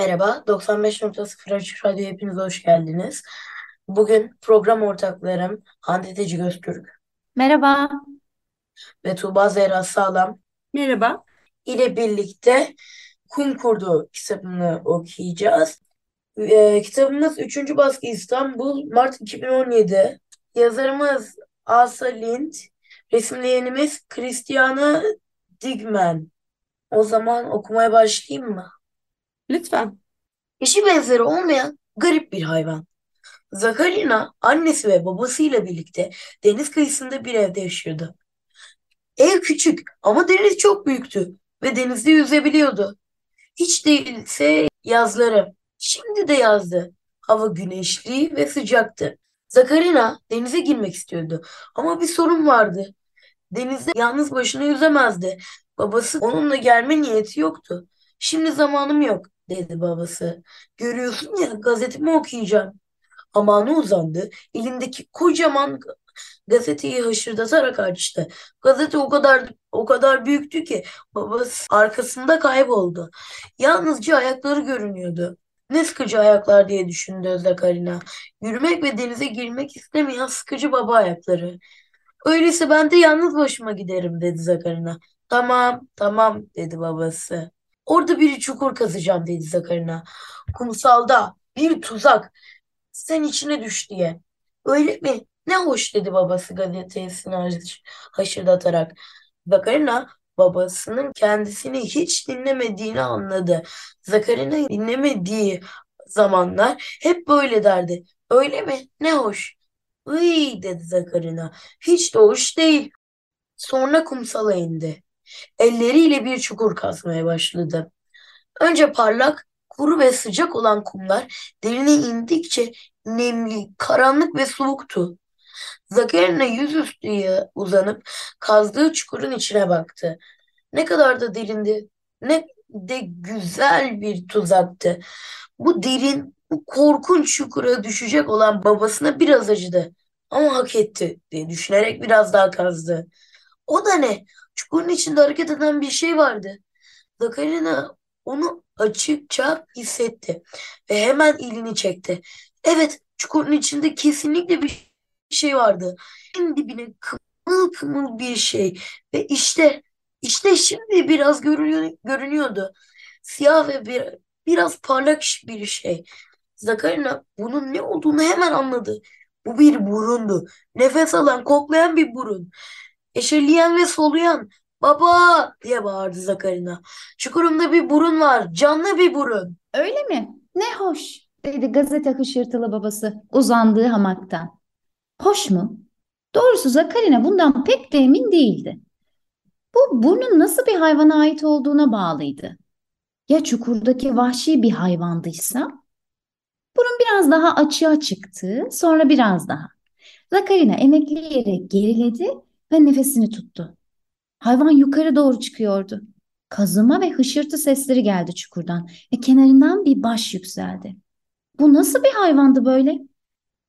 Merhaba, 95.0 Açık Radyo hepiniz hoş geldiniz. Bugün program ortaklarım Hande Tecik Öztürk Merhaba. ve Tuğba Zehra Sağlam Merhaba. ile birlikte Kum Kurdu kitabını okuyacağız. Ee, kitabımız 3. baskı İstanbul, Mart 2017. Yazarımız Asa Lind, resimleyenimiz Christiana Digman. O zaman okumaya başlayayım mı? Lütfen. Eşi benzeri olmayan garip bir hayvan. Zakarina annesi ve babasıyla birlikte deniz kıyısında bir evde yaşıyordu. Ev küçük ama deniz çok büyüktü ve denizde yüzebiliyordu. Hiç değilse yazları. Şimdi de yazdı. Hava güneşli ve sıcaktı. Zakarina denize girmek istiyordu ama bir sorun vardı. Denizde yalnız başına yüzemezdi. Babası onunla gelme niyeti yoktu. Şimdi zamanım yok dedi babası. Görüyorsun ya gazetemi okuyacağım. Amana uzandı. Elindeki kocaman gazeteyi hışırdatarak açtı. Gazete o kadar o kadar büyüktü ki babası arkasında kayboldu. Yalnızca ayakları görünüyordu. Ne sıkıcı ayaklar diye düşündü Zakarina. Yürümek ve denize girmek istemeyen sıkıcı baba ayakları. Öyleyse ben de yalnız başıma giderim dedi Zakarina. Tamam, tamam dedi babası. Orada bir çukur kazacağım dedi Zakarina. Kumsalda bir tuzak. Sen içine düş diye. Öyle mi? Ne hoş dedi babası gazetesini haş- haşırdatarak. Zakarina babasının kendisini hiç dinlemediğini anladı. Zakarina dinlemediği zamanlar hep böyle derdi. Öyle mi? Ne hoş. Iy dedi Zakarina. Hiç de hoş değil. Sonra kumsala indi. Elleriyle bir çukur kazmaya başladı. Önce parlak, kuru ve sıcak olan kumlar derine indikçe nemli, karanlık ve soğuktu. Zakarina yüzüstü uzanıp kazdığı çukurun içine baktı. Ne kadar da derindi, ne de güzel bir tuzaktı. Bu derin, bu korkunç çukura düşecek olan babasına biraz acıdı. Ama hak etti diye düşünerek biraz daha kazdı. O da ne? Çukurun içinde hareket eden bir şey vardı. Zakarina onu açıkça hissetti ve hemen elini çekti. Evet, çukurun içinde kesinlikle bir şey vardı. En dibine kımıl kımıl bir şey ve işte işte şimdi biraz görünüyor, görünüyordu. Siyah ve bir, biraz parlak bir şey. Zakarina bunun ne olduğunu hemen anladı. Bu bir burundu. Nefes alan, koklayan bir burun. Eşeleyen ve soluyan. Baba diye bağırdı Zakarina. Çukurumda bir burun var. Canlı bir burun. Öyle mi? Ne hoş, dedi gazete hışırtılı babası uzandığı hamaktan. Hoş mu? Doğrusu Zakarina bundan pek de emin değildi. Bu burnun nasıl bir hayvana ait olduğuna bağlıydı. Ya çukurdaki vahşi bir hayvandıysa? Burun biraz daha açığa çıktı, sonra biraz daha. Zakarina emekleyerek geriledi ve nefesini tuttu. Hayvan yukarı doğru çıkıyordu. Kazıma ve hışırtı sesleri geldi çukurdan ve kenarından bir baş yükseldi. Bu nasıl bir hayvandı böyle?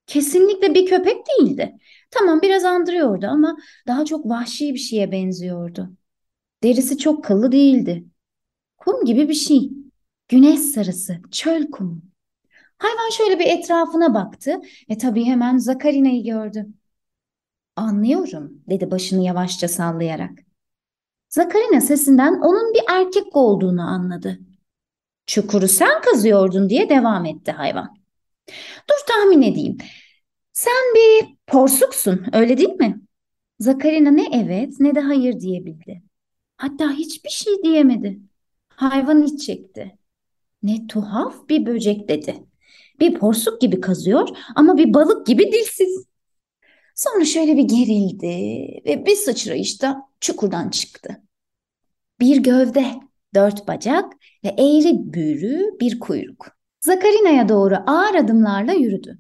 Kesinlikle bir köpek değildi. Tamam biraz andırıyordu ama daha çok vahşi bir şeye benziyordu. Derisi çok kıllı değildi. Kum gibi bir şey. Güneş sarısı, çöl kumu. Hayvan şöyle bir etrafına baktı ve tabii hemen Zakarina'yı gördü. Anlıyorum, dedi başını yavaşça sallayarak. Zakarina sesinden onun bir erkek olduğunu anladı. Çukuru sen kazıyordun diye devam etti hayvan. Dur tahmin edeyim. Sen bir porsuksun, öyle değil mi? Zakarina ne evet ne de hayır diyebildi. Hatta hiçbir şey diyemedi. Hayvan iç çekti. Ne tuhaf bir böcek dedi. Bir porsuk gibi kazıyor ama bir balık gibi dilsiz. Sonra şöyle bir gerildi ve bir sıçrayışta çukurdan çıktı. Bir gövde, Dört bacak ve eğri büğrü bir kuyruk. Zakarina'ya doğru ağır adımlarla yürüdü.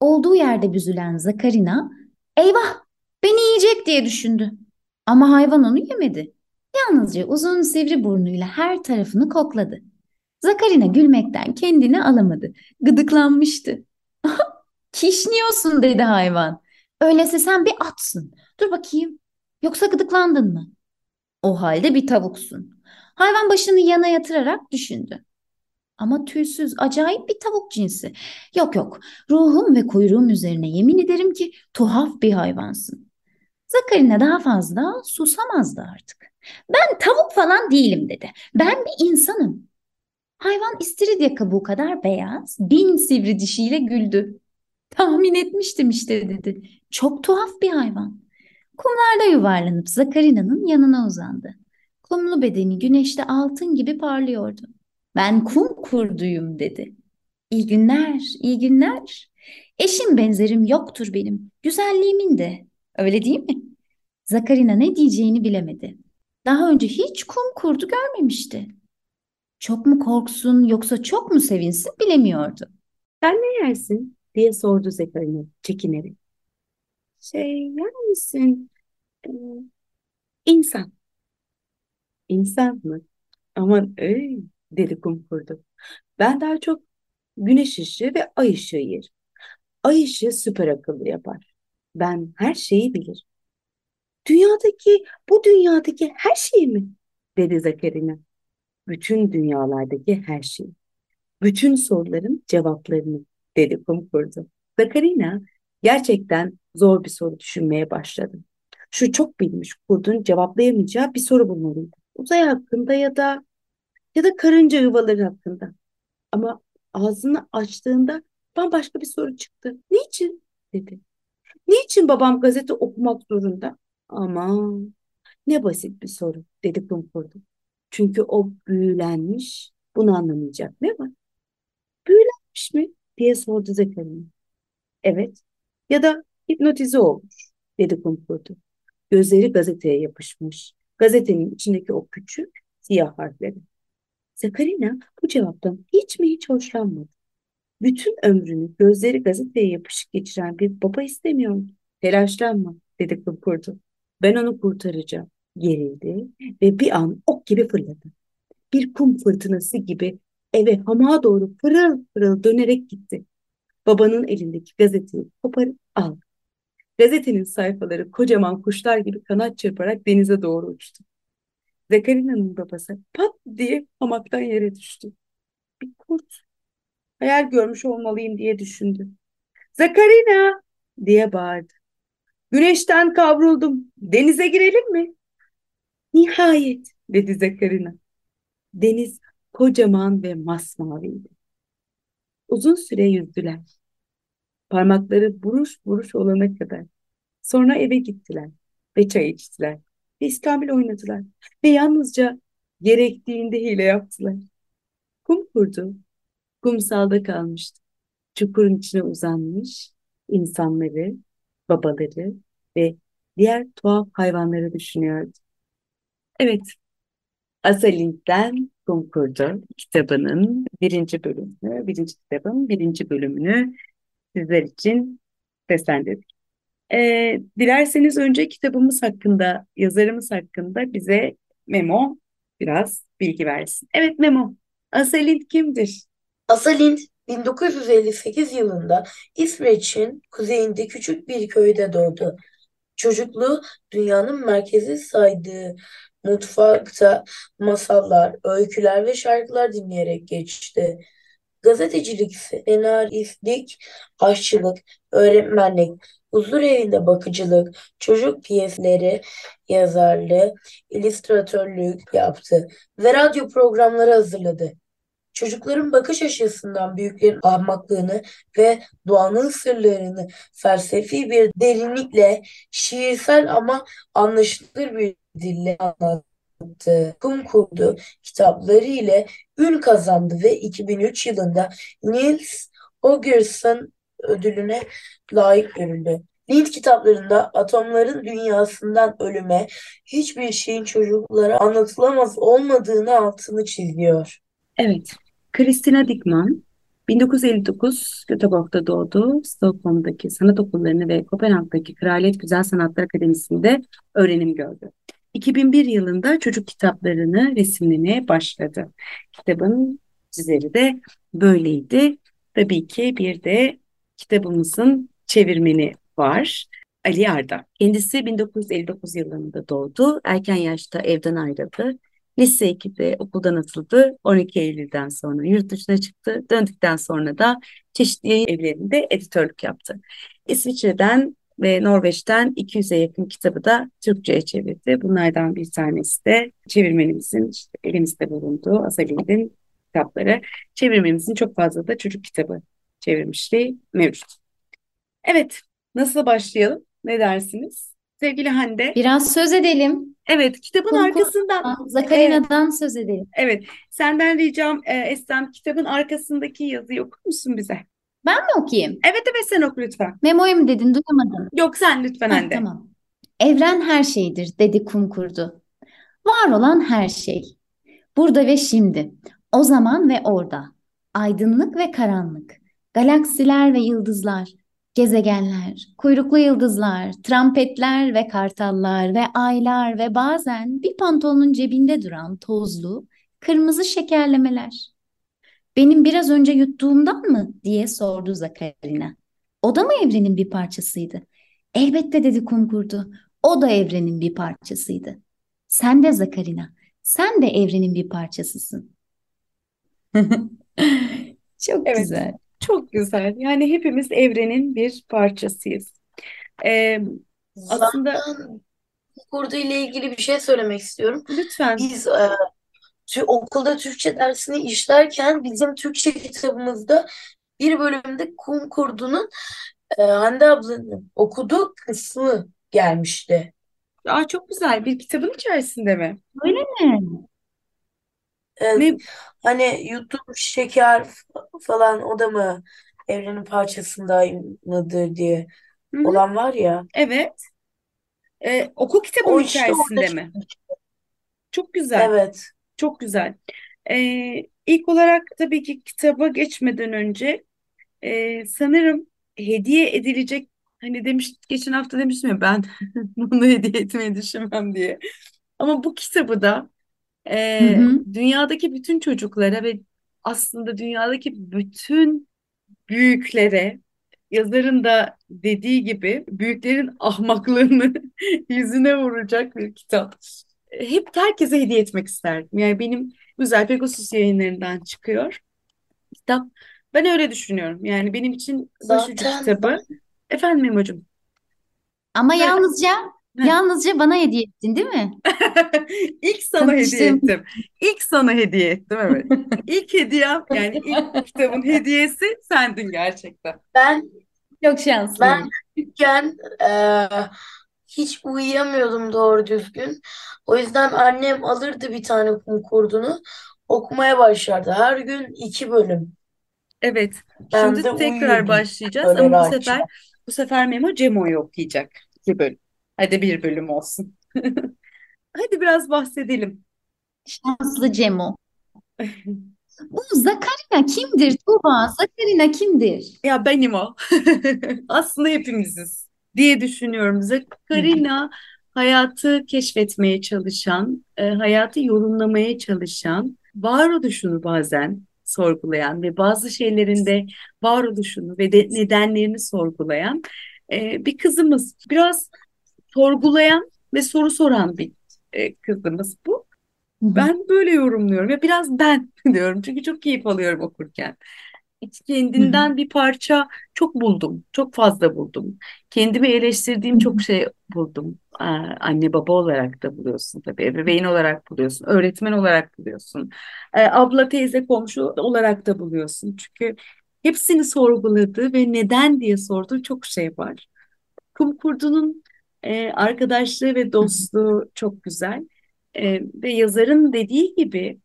Olduğu yerde büzülen Zakarina, eyvah beni yiyecek diye düşündü. Ama hayvan onu yemedi. Yalnızca uzun sivri burnuyla her tarafını kokladı. Zakarina gülmekten kendini alamadı. Gıdıklanmıştı. Kişniyorsun dedi hayvan. Öyleyse sen bir atsın. Dur bakayım. Yoksa gıdıklandın mı? O halde bir tavuksun. Hayvan başını yana yatırarak düşündü. Ama tüysüz, acayip bir tavuk cinsi. Yok yok, ruhum ve kuyruğum üzerine yemin ederim ki tuhaf bir hayvansın. Zakarina daha fazla susamazdı artık. Ben tavuk falan değilim dedi. Ben bir insanım. Hayvan istiridye kabuğu kadar beyaz, bin sivri dişiyle güldü. Tahmin etmiştim işte dedi. Çok tuhaf bir hayvan. Kumlarda yuvarlanıp Zakarina'nın yanına uzandı. Kumlu bedeni güneşte altın gibi parlıyordu. Ben kum kurduyum dedi. İyi günler, iyi günler. Eşim benzerim yoktur benim. Güzelliğimin de. Öyle değil mi? Zakarina ne diyeceğini bilemedi. Daha önce hiç kum kurdu görmemişti. Çok mu korksun yoksa çok mu sevinsin bilemiyordu. Sen ne yersin? Diye sordu Zekarina çekinerek. Şey yer misin? Ee, insan. İnsan mı? Aman ey dedi kum kurdu. Ben daha çok güneş ışığı ve ay ışığı yerim. Ay ışığı süper akıllı yapar. Ben her şeyi bilir. Dünyadaki, bu dünyadaki her şeyi mi? dedi Zakarina. Bütün dünyalardaki her şeyi. Bütün soruların cevaplarını dedi kum kurdu. Zakarina gerçekten zor bir soru düşünmeye başladı. Şu çok bilmiş kurdun cevaplayamayacağı bir soru bulmalıydı. Uzay hakkında ya da ya da karınca yuvaları hakkında. Ama ağzını açtığında bambaşka bir soru çıktı. Niçin? dedi. Niçin babam gazete okumak zorunda? Aman ne basit bir soru dedi kumkurdu. Çünkü o büyülenmiş bunu anlamayacak ne var? Büyülenmiş mi diye sordu Zekeriya. Evet ya da hipnotize olmuş dedi kumkurdu. Gözleri gazeteye yapışmış. Gazetenin içindeki o küçük siyah harfleri. Zekarina bu cevaptan hiç mi hiç hoşlanmadı. Bütün ömrünü gözleri gazeteye yapışık geçiren bir baba istemiyordu. Telaşlanma dedi kumkurdu. Ben onu kurtaracağım. Gerildi ve bir an ok gibi fırladı. Bir kum fırtınası gibi eve hamağa doğru pırıl pırıl dönerek gitti. Babanın elindeki gazeteyi koparıp aldı. Gazetenin sayfaları kocaman kuşlar gibi kanat çırparak denize doğru uçtu. Zekarina'nın babası pat diye hamaktan yere düştü. Bir kurt. Hayal görmüş olmalıyım diye düşündü. Zakarina diye bağırdı. Güneşten kavruldum. Denize girelim mi? Nihayet dedi Zakarina. Deniz kocaman ve masmaviydi. Uzun süre yüzdüler. Parmakları buruş buruş olana kadar. Sonra eve gittiler ve çay içtiler. Ve iskambil oynadılar. Ve yalnızca gerektiğinde hile yaptılar. Kum kurdu. Kumsalda kalmıştı. Çukurun içine uzanmış insanları, babaları ve diğer tuhaf hayvanları düşünüyordu. Evet, Asalink'ten Kum Kurdu kitabının birinci bölümünü, birinci kitabın birinci bölümünü sizler için seslendirdik. Ee, dilerseniz önce kitabımız hakkında, yazarımız hakkında bize Memo biraz bilgi versin. Evet Memo, Asalind kimdir? Asalind 1958 yılında İsveç'in kuzeyinde küçük bir köyde doğdu. Çocukluğu dünyanın merkezi saydığı mutfakta masallar, öyküler ve şarkılar dinleyerek geçti. Gazetecilik, senaristlik, aşçılık, öğretmenlik, huzur evinde bakıcılık, çocuk piyesleri yazarlığı, illüstratörlük yaptı ve radyo programları hazırladı. Çocukların bakış açısından büyüklerin ahmaklığını ve doğanın sırlarını felsefi bir derinlikle, şiirsel ama anlaşılır bir dille anlattı. Kum kurdu kitapları ile ün kazandı ve 2003 yılında Niels Holgersson ödülüne layık görüldü. Lind kitaplarında atomların dünyasından ölüme hiçbir şeyin çocuklara anlatılamaz olmadığını altını çiziyor. Evet, Christina Dickman 1959 Göteborg'da doğdu. Stockholm'daki sanat okullarını ve Kopenhag'daki Kraliyet Güzel Sanatlar Akademisi'nde öğrenim gördü. 2001 yılında çocuk kitaplarını resimlemeye başladı. Kitabın çizeri de böyleydi. Tabii ki bir de kitabımızın çevirmeni var. Ali Arda. Kendisi 1959 yılında doğdu. Erken yaşta evden ayrıldı. Lise 2'de okuldan atıldı. 12 Eylül'den sonra yurt dışına çıktı. Döndükten sonra da çeşitli yayın evlerinde editörlük yaptı. İsviçre'den ve Norveç'ten 200'e yakın kitabı da Türkçe'ye çevirdi. Bunlardan bir tanesi de çevirmenimizin işte elimizde bulunduğu Asalid'in kitapları. Çevirmenimizin çok fazla da çocuk kitabı çevirmişliği mevcut. Evet, nasıl başlayalım? Ne dersiniz? Sevgili Hande. Biraz söz edelim. Evet, kitabın Kumku'dan, arkasından. Zakarina'dan söz edelim. Evet, senden ricam e, Eslem kitabın arkasındaki yazıyı okur musun bize? Ben mi okuyayım? Evet evet sen oku lütfen. Memo'yu mu dedin? Duyamadım. Yok sen lütfen Hande. tamam. Evren her şeydir dedi kum kurdu. Var olan her şey. Burada ve şimdi. O zaman ve orada. Aydınlık ve karanlık. Galaksiler ve yıldızlar. Gezegenler, kuyruklu yıldızlar, trampetler ve kartallar ve aylar ve bazen bir pantolonun cebinde duran tozlu, kırmızı şekerlemeler. Benim biraz önce yuttuğumdan mı diye sordu Zakarina. O da mı evrenin bir parçasıydı? Elbette dedi kumkurdu. O da evrenin bir parçasıydı. Sen de Zakarina, sen de evrenin bir parçasısın. Çok Evet. güzel. Çok güzel. Yani hepimiz evrenin bir parçasıyız. Ee, aslında Zaten kurdu ile ilgili bir şey söylemek istiyorum. lütfen. Biz e, tü- okulda Türkçe dersini işlerken bizim Türkçe kitabımızda bir bölümde kum kurdunun e, Hande ablanın okuduğu kısmı gelmişti. Aa, çok güzel. Bir kitabın içerisinde mi? Öyle mi? E, Ne? hani yuttuğum şeker falan o da mı evrenin parçasında mıdır diye Hı hı. olan var ya. Evet. Ee, okul kitabının O işte orada içerisinde mi? çıkmış. Çok güzel. Evet. Çok güzel. Ee, ilk olarak tabii ki kitaba geçmeden önce e, sanırım hediye edilecek hani demiş geçen hafta demiştim ya ben bunu hediye etmeyi düşünmem diye. Ama bu kitabı da Hı e, hı. dünyadaki bütün çocuklara ve aslında dünyadaki bütün büyüklere yazarın da dediği gibi büyüklerin ahmaklığını yüzüne vuracak bir kitap. Hep herkese hediye etmek isterdim. Yani benim güzel Pegasus yayınlarından çıkıyor kitap. Ben öyle düşünüyorum. Yani benim için başucu Zaten kitabı. Efendim Memo'cum. Ama Heh, yalnızca heh. yalnızca bana hediye ettin değil mi? İlk sana hediye ettim. İlk sana hediye ettim evet. İlk hediyem yani ilk kitabın hediyesi sendin gerçekten. ben çok ben şanslıyım. küçükken e, hiç uyuyamıyordum doğru düzgün. O yüzden annem alırdı bir tane kum kurdunu okumaya başlardı. Her gün iki bölüm. Evet. Ben Şimdi de tekrar başlayacağız ama bu rahatça. sefer bu sefer Memo Cemo'yu okuyacak. İki bölüm. Hadi bir bölüm olsun. Hadi biraz bahsedelim. Şanslı Cemo. Bu Zakarina kimdir Tuğba? Zakarina kimdir? Ya benim o. Aslında hepimiziz diye düşünüyorum. Zakarina hayatı keşfetmeye çalışan, e, hayatı yorumlamaya çalışan, varoluşunu bazen sorgulayan ve bazı şeylerin de varoluşunu ve de nedenlerini sorgulayan e, bir kızımız. Biraz sorgulayan ve soru soran bir e, kızımız bu. Ben böyle yorumluyorum ve biraz ben diyorum çünkü çok keyif alıyorum okurken. Kendinden bir parça çok buldum, çok fazla buldum. Kendimi eleştirdiğim Hı çok şey buldum. Aa, Anne baba olarak da buluyorsun tabii, ebeveyn olarak buluyorsun, öğretmen olarak buluyorsun, Ee, abla teyze komşu olarak da buluyorsun. Çünkü hepsini sorguladığı ve neden diye sorduğu çok şey var. Kum Kurdu'nun e, arkadaşlığı ve dostluğu çok güzel. E, ve yazarın dediği gibi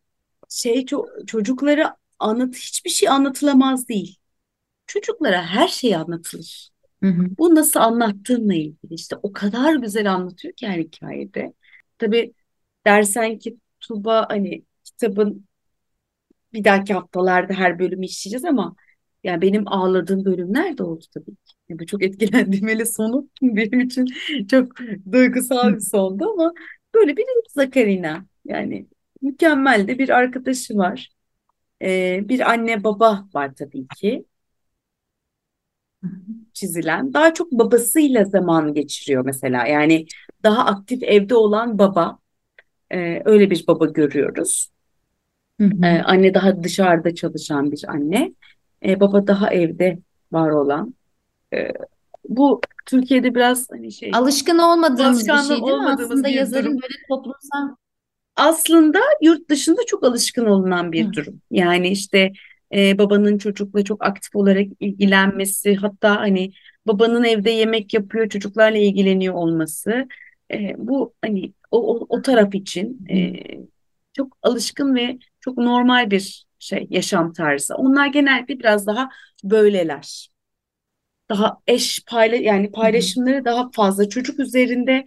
şey ço- çocuklara anlat hiçbir şey anlatılamaz değil. Çocuklara her şey anlatılır. Hı hı. Bu nasıl anlattığınla ilgili işte o kadar güzel anlatıyor ki her hikayede. Tabii dersen ki Tuba hani kitabın bir dahaki haftalarda her bölümü işleyeceğiz ama yani benim ağladığım bölümler de oldu tabii ki. Yani bu çok etkilendiğim hele sonu benim için çok duygusal bir sondu ama böyle bir Zakarina yani mükemmel de bir arkadaşı var. Ee, bir anne baba var tabii ki çizilen. Daha çok babasıyla zaman geçiriyor mesela. Yani daha aktif evde olan baba. Ee, öyle bir baba görüyoruz. Hı hı. Ee, anne daha dışarıda çalışan bir anne. Baba daha evde var olan. Bu Türkiye'de biraz hani şey Alışkın olmadığımız bir şey değil mi? Aslında yazarın durum. böyle toplumsal Aslında yurt dışında çok alışkın olunan Hı. bir durum. Yani işte e, babanın çocukla çok aktif olarak ilgilenmesi, hatta hani babanın evde yemek yapıyor, çocuklarla ilgileniyor olması. E, bu hani o, o, o taraf için Hı. e, çok alışkın ve çok normal bir şey yaşam tarzı. Onlar genellikle biraz daha böyleler. Daha eş payla yani Hı hı. paylaşımları daha fazla çocuk üzerinde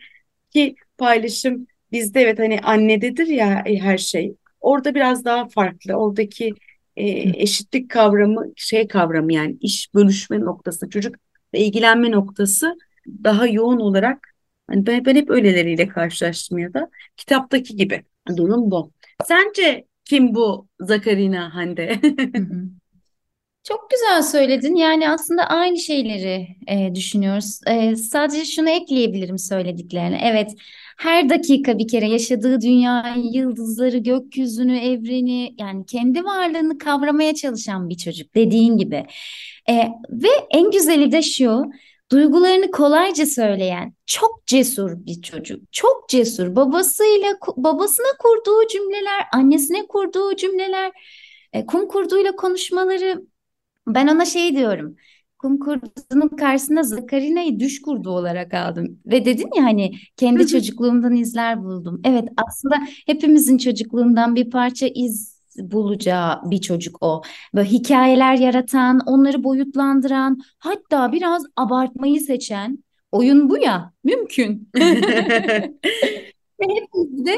ki paylaşım bizde evet hani annededir ya e, her şey. Orada biraz daha farklı. Oradaki e, eşitlik kavramı şey kavramı yani iş bölüşme noktası çocukla ilgilenme noktası daha yoğun olarak hani ben, ben hep öyleleriyle karşılaştım ya da kitaptaki gibi. Durum bu. Sence kim bu Zakarina Hande? Çok güzel söyledin. Yani aslında aynı şeyleri e, düşünüyoruz. E, sadece şunu ekleyebilirim söylediklerine. Evet, her dakika bir kere yaşadığı dünyayı, yıldızları, gökyüzünü, evreni, yani kendi varlığını kavramaya çalışan bir çocuk dediğin gibi. E, ve en güzeli de şu, duygularını kolayca söyleyen, çok cesur bir çocuk. Çok cesur. Babasıyla, babasına kurduğu cümleler, annesine kurduğu cümleler, e, kum kurduyla konuşmaları. Ben ona şey diyorum. Kum kurdunun karşısında Zakarina'yı düş kurdu olarak aldım. Ve dedin ya hani kendi çocukluğumdan izler buldum. Evet aslında hepimizin çocukluğundan bir parça iz bulacağı bir çocuk o. Böyle hikayeler yaratan, onları boyutlandıran, hatta biraz abartmayı seçen. Oyun bu ya, mümkün. Ve hepimizi de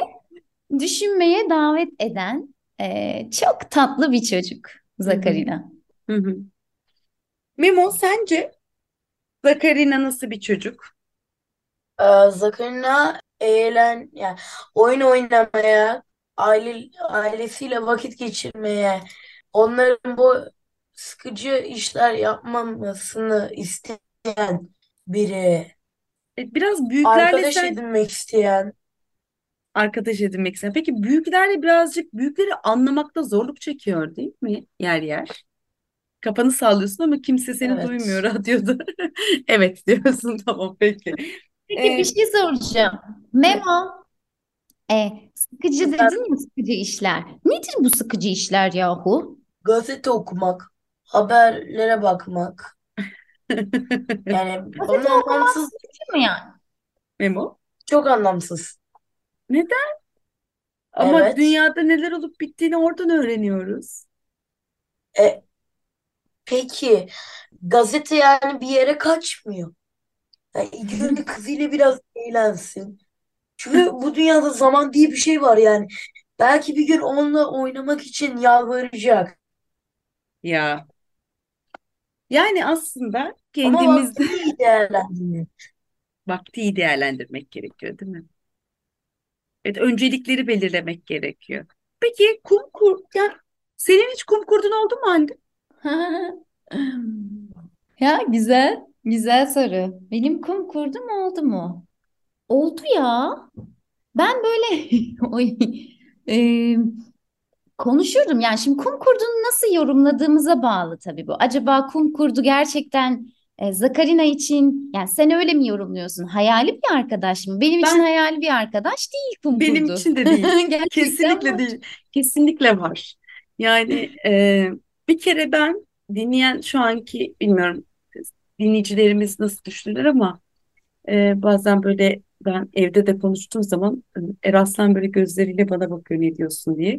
düşünmeye davet eden e, çok tatlı bir çocuk Zakarina. Hı hı. Memo sence Zakarina nasıl bir çocuk? Ee, Zakarina eğlen yani oyun oynamaya, aile ailesiyle vakit geçirmeye, onların bu sıkıcı işler yapmamasını isteyen biri. E, Biraz büyüklerle Arkadaş sen edinmek isteyen. arkadaş edinmek isteyen. Peki büyüklerle birazcık büyükleri anlamakta zorluk çekiyor değil mi yer yer? Kafanı sallıyorsun ama kimse seni Evet. duymuyor radyoda. Evet diyorsun tamam peki. Peki Ee, bir şey soracağım. Memo, e, sıkıcı dedin ya sıkıcı işler. Nedir bu sıkıcı işler yahu? Gazete okumak, haberlere bakmak. Yani Gazete onun okumak anlamsız, sıkıcı mı yani? Memo. çok anlamsız. Neden? Ama Evet. dünyada neler olup bittiğini oradan öğreniyoruz. E, peki gazete yani bir yere kaçmıyor. Yani önce kızıyla biraz eğlensin. Çünkü bu dünyada zaman diye bir şey var yani. Belki bir gün onunla oynamak için yalvaracak. Ya. Yani aslında Ama kendimizde vaktini iyi değerlendirmiyor. vakti iyi değerlendirmek gerekiyor, değil mi? Evet, öncelikleri belirlemek gerekiyor. Peki kum kur ya senin hiç kum kurdun oldu mu Hande? Ya güzel, güzel soru. Benim kum kurdum oldu mu? Oldu ya. Ben böyle oy, e, konuşurdum. Yani şimdi kum kurdunu nasıl yorumladığımıza bağlı tabii bu. Acaba kum kurdu gerçekten e, Zakarina için yani sen öyle mi yorumluyorsun? Hayali bir arkadaş mı? Benim için Ben hayali bir arkadaş değil kum benim kurdu. için de değil. Gerçekten Kesinlikle var. değil. Kesinlikle var. Yani e, bir kere ben dinleyen şu anki bilmiyorum dinleyicilerimiz nasıl düşünürler ama e, bazen böyle ben evde de konuştuğum zaman e, Eraslan böyle gözleriyle bana bakıyor ne diyorsun diye.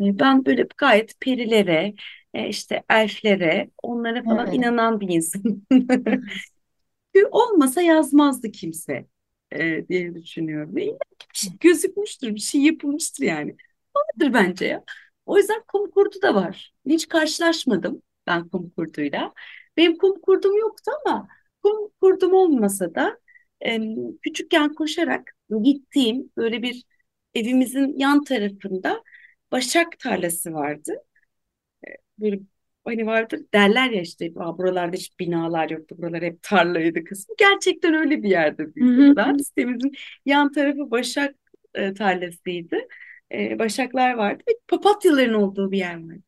E, ben böyle gayet perilere, e, işte elflere, onlara falan Evet. inanan bir insanım. Olmasa yazmazdı kimse e, diye düşünüyorum. Ki bir şey gözükmüştür, bir şey yapılmıştır yani. Vardır bence ya. O yüzden kum kurdu da var. Hiç karşılaşmadım ben kum kurduyla. Benim kum kurdum yoktu ama kum kurdum olmasa da e, küçükken koşarak gittiğim böyle bir evimizin yan tarafında başak tarlası vardı. E, böyle hani vardır derler ya işte "Aa, buralarda hiç binalar yoktu buralar hep tarlaydı kısmı. Gerçekten öyle bir yerde büyüdüm ben. Sitemizin yan tarafı başak e, tarlasıydı. E, başaklar vardı ve papatyaların olduğu bir yer vardı.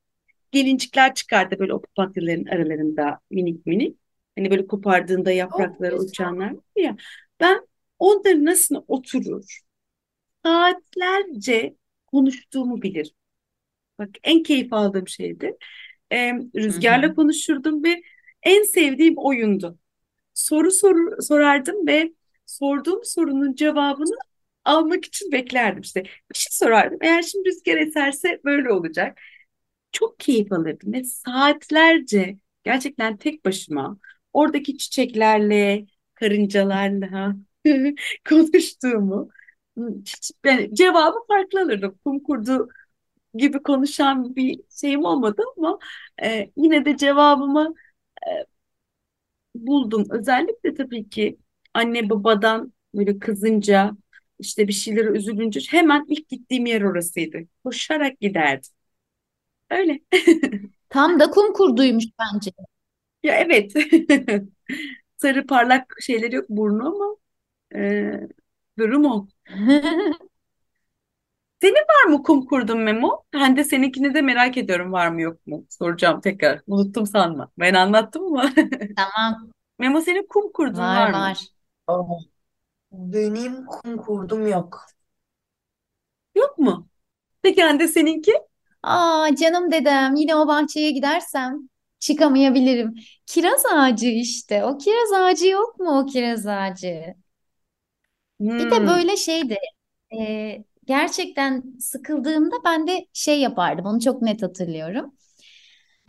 Gelincikler çıkardı böyle o papatyaların aralarında minik minik. Hani böyle kopardığında yaprakları güzel. uçanlar ya. Ben onların arasına oturur saatlerce konuştuğumu bilirim. Bak en keyif aldığım şeydi. Ee, Rüzgar'la konuşurdum ve en sevdiğim oyundu. Soru soru sorardım ve sorduğum sorunun cevabını almak için beklerdim işte. Bir şey sorardım. Eğer şimdi rüzgar eserse böyle olacak. Çok keyif alırdım ve saatlerce gerçekten tek başıma oradaki çiçeklerle, karıncalarla konuştuğumu hiç, yani cevabı farklı alırdım. Kum kurdu gibi konuşan bir şeyim olmadı ama e, yine de cevabımı buldum. Özellikle tabii ki anne babadan böyle kızınca işte bir şeylere üzülünce hemen ilk gittiğim yer orasıydı. Koşarak giderdim. Öyle. Tam da kum kurduymuş bence. Ya evet. Sarı parlak şeyleri yok burnu ama e, durum o. Senin var mı kum kurdun Memo? Ben de seninkini de merak ediyorum var mı yok mu? Soracağım tekrar. Unuttum sanma. Ben anlattım mı? Tamam, Memo senin kum kurdun var var mı? var. Benim kum kurdum yok. Yok mu? Peki Hande seninki? Aa canım dedem yine o bahçeye gidersem çıkamayabilirim. Kiraz ağacı işte. O kiraz ağacı yok mu o kiraz ağacı? Bir de Hmm. böyle şeydi. e, gerçekten sıkıldığımda ben de şey yapardım. Onu çok net hatırlıyorum.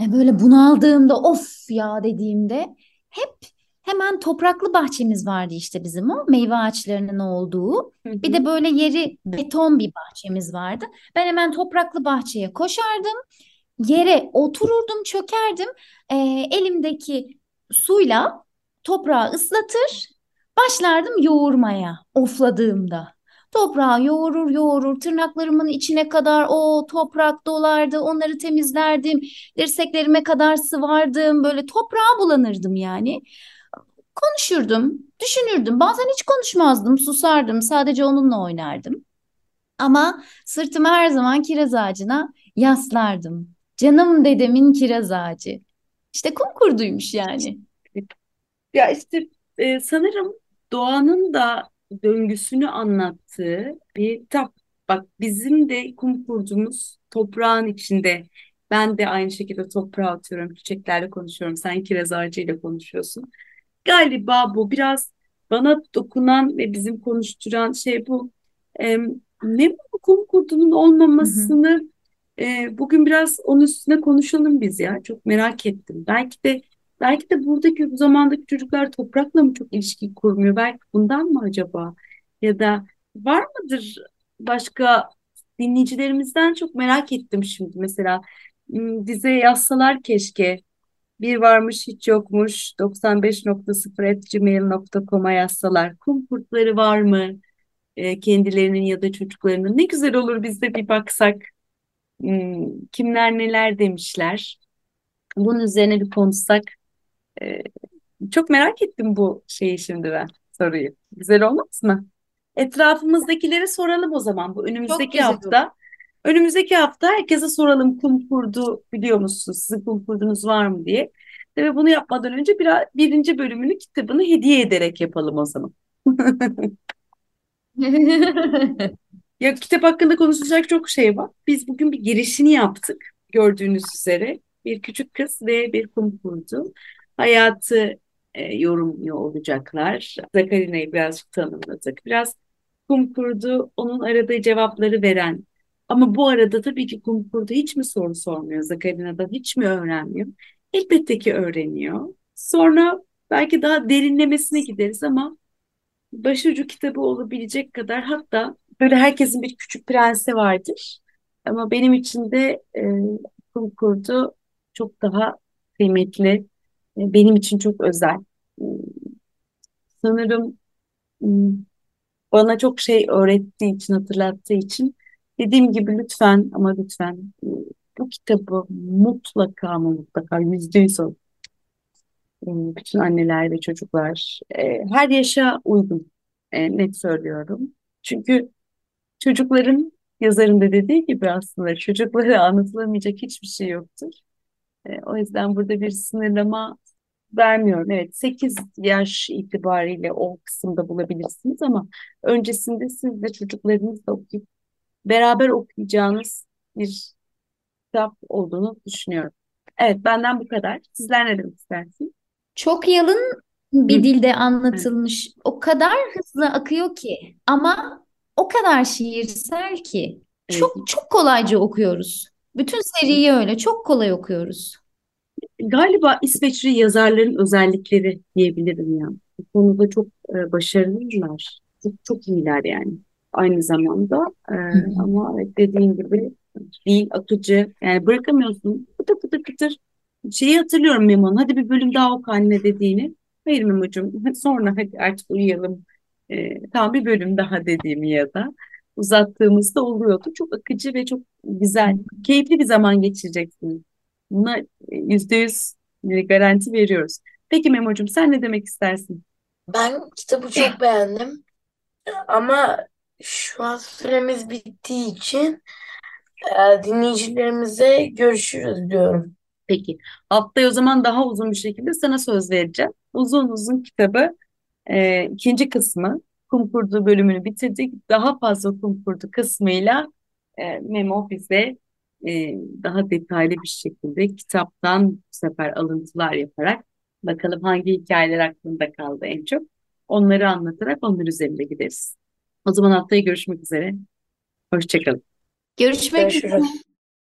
E, böyle bunaldığımda of ya dediğimde hep hemen topraklı bahçemiz vardı işte bizim o meyve ağaçlarının olduğu. Bir de böyle yeri beton bir bahçemiz vardı. Ben hemen topraklı bahçeye koşardım. Yere otururdum, çökerdim. E, elimdeki suyla toprağı ıslatır, başlardım yoğurmaya ofladığımda. Toprağı yoğurur yoğurur tırnaklarımın içine kadar o toprak dolardı. Onları temizlerdim. Dirseklerime kadar sıvardım. Böyle toprağa bulanırdım yani. Konuşurdum, düşünürdüm. Bazen hiç konuşmazdım, susardım. Sadece onunla oynardım. Ama sırtımı her zaman kiraz ağacına yaslardım. Canım dedemin kiraz ağacı. İşte kum kurduymuş yani. Ya işte e, sanırım doğanın da döngüsünü anlattığı bir kitap. Bak bizim de kum kurduğumuz toprağın içinde. Ben de aynı şekilde toprağa atıyorum, çiçeklerle konuşuyorum. Sen kiraz ağacıyla konuşuyorsun. Galiba bu biraz bana dokunan ve bizim konuşturan şey bu. E, ne bu kum kurdunun Hı hı. olmamasını e, bugün biraz onun üstüne konuşalım biz ya. Çok merak ettim. Belki de belki de buradaki bu zamandaki çocuklar toprakla mı çok ilişki kurmuyor? Belki bundan mı acaba? Ya da var mıdır başka dinleyicilerimizden çok merak ettim şimdi. Mesela bize yazsalar keşke. Bir varmış hiç yokmuş 95.0 yazsalar. Kum kurtları var mı? E, kendilerinin ya da çocuklarının. Ne güzel olur biz de bir baksak. Hmm, kimler neler demişler. Bunun üzerine bir konuşsak. E, çok merak ettim bu şeyi şimdi ben soruyu. Güzel olmaz mı? Etrafımızdakileri soralım o zaman bu önümüzdeki güzel olur. Önümüzdeki hafta herkese soralım kum kurdu biliyor musunuz? Sizin kum kurdunuz var mı diye. Tabii bunu yapmadan önce biraz, birinci bölümünü kitabını hediye ederek yapalım o zaman. Ya kitap hakkında konuşacak çok şey var. Biz bugün bir girişini yaptık. Gördüğünüz üzere bir küçük kız ve bir kum kurdu. Hayatı e, yorumluyor olacaklar. Zakarina'yı birazcık tanımladık. Biraz kum kurdu, onun aradığı cevapları veren. Ama bu arada tabii ki kum kurdu hiç mi soru sormuyor Zakarina'dan, hiç mi öğrenmiyor? Elbette ki öğreniyor. Sonra belki daha derinlemesine gideriz ama başucu kitabı olabilecek kadar hatta böyle herkesin bir küçük prensi vardır. Ama benim için de e, kum çok daha kıymetli. E, benim için çok özel. E, sanırım m, bana çok şey öğrettiği için, hatırlattığı için dediğim gibi lütfen ama lütfen e, bu kitabı mutlaka ama mutlaka yüzde yüz. E, bütün anneler ve çocuklar e, her yaşa uygun net söylüyorum. Çünkü çocukların yazarın da dediği gibi aslında çocuklara anlatılamayacak hiçbir şey yoktur. O yüzden burada bir sınırlama vermiyorum. Evet 8 yaş itibariyle o kısımda bulabilirsiniz ama öncesinde siz de çocuklarınızla okuyup beraber okuyacağınız bir kitap olduğunu düşünüyorum. Evet benden bu kadar. Sizler ne demek istersiniz? Çok yalın bir Hı. dilde anlatılmış. O kadar hızlı akıyor ki ama o kadar şiirsel ki Evet. çok çok kolayca okuyoruz. Bütün seriyi öyle çok kolay okuyoruz. Galiba İsveçli yazarların özellikleri diyebilirim ya. Bu konuda çok e, başarılılar. Çok çok iyiler yani. Aynı zamanda e, ama evet dediğin gibi değil akıcı. Yani bırakamıyorsun. Pıtır pıtır pıtır. Şeyi hatırlıyorum Memo'nun. Hadi bir bölüm daha oku anne dediğini. Hayır Memo'cum sonra hadi artık uyuyalım. E, tamam bir bölüm daha dediğimi ya da uzattığımızda oluyordu. Çok akıcı ve çok güzel. Keyifli bir zaman geçireceksiniz. Buna yüzde yüz e, garanti veriyoruz. Peki Memo'cum sen ne demek istersin? Ben kitabı çok beğendim. Ama şu an süremiz bittiği için e, dinleyicilerimize görüşürüz diyorum. Peki haftaya o zaman daha uzun bir şekilde sana söz vereceğim. Uzun uzun kitabı e, ikinci kısmı kum kurdu bölümünü bitirdik. Daha fazla kum kurdu kısmıyla e, Memo bize e, daha detaylı bir şekilde kitaptan bu sefer alıntılar yaparak bakalım hangi hikayeler aklında kaldı en çok. Onları anlatarak onlar üzerinde gideriz. O zaman haftaya görüşmek üzere. Hoşçakalın. Görüşmek Görüşürüz.